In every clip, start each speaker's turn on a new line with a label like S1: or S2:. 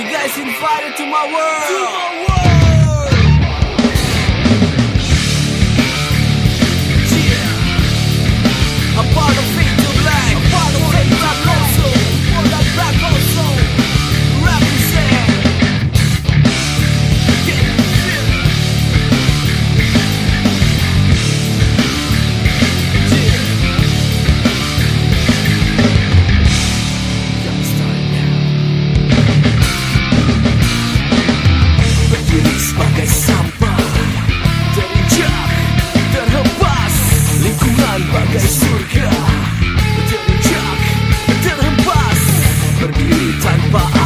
S1: You guys invited to my world. To my world. 赚吧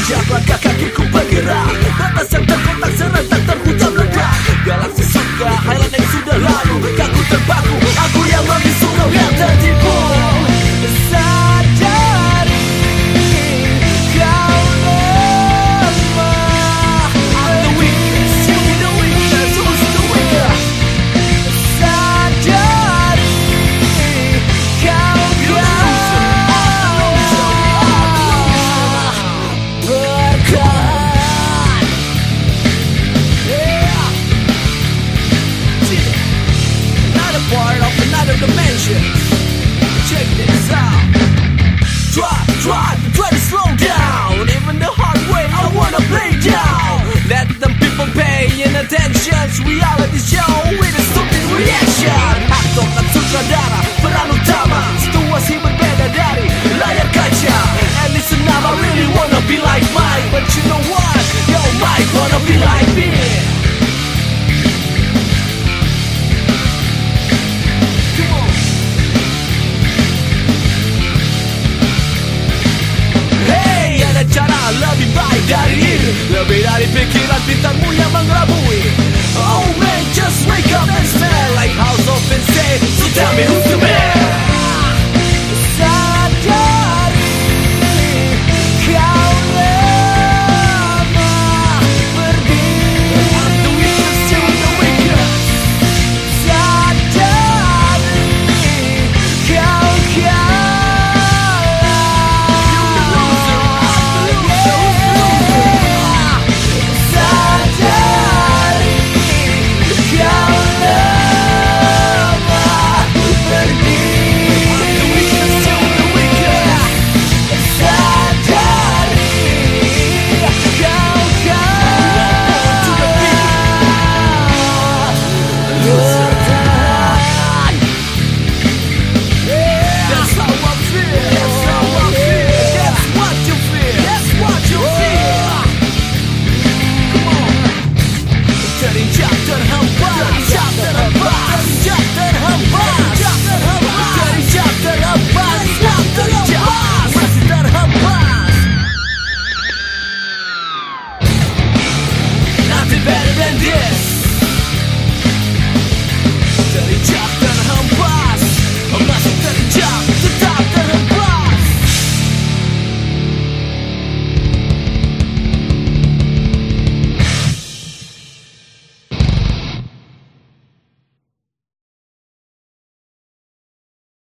S1: Sejak langkah kakiku bergerak Batas yang terkotak serentak Try, try, try to slow down. Even the hard way, I wanna play down. Let them people pay in attention. Reality show with a stupid reaction. Aktor na cudzia dara, planu tama. Sytuacji berbeda dari liar kaca. And listen now, I really wanna be like Mike. But you know what? Yo, Mike wanna be like me. and this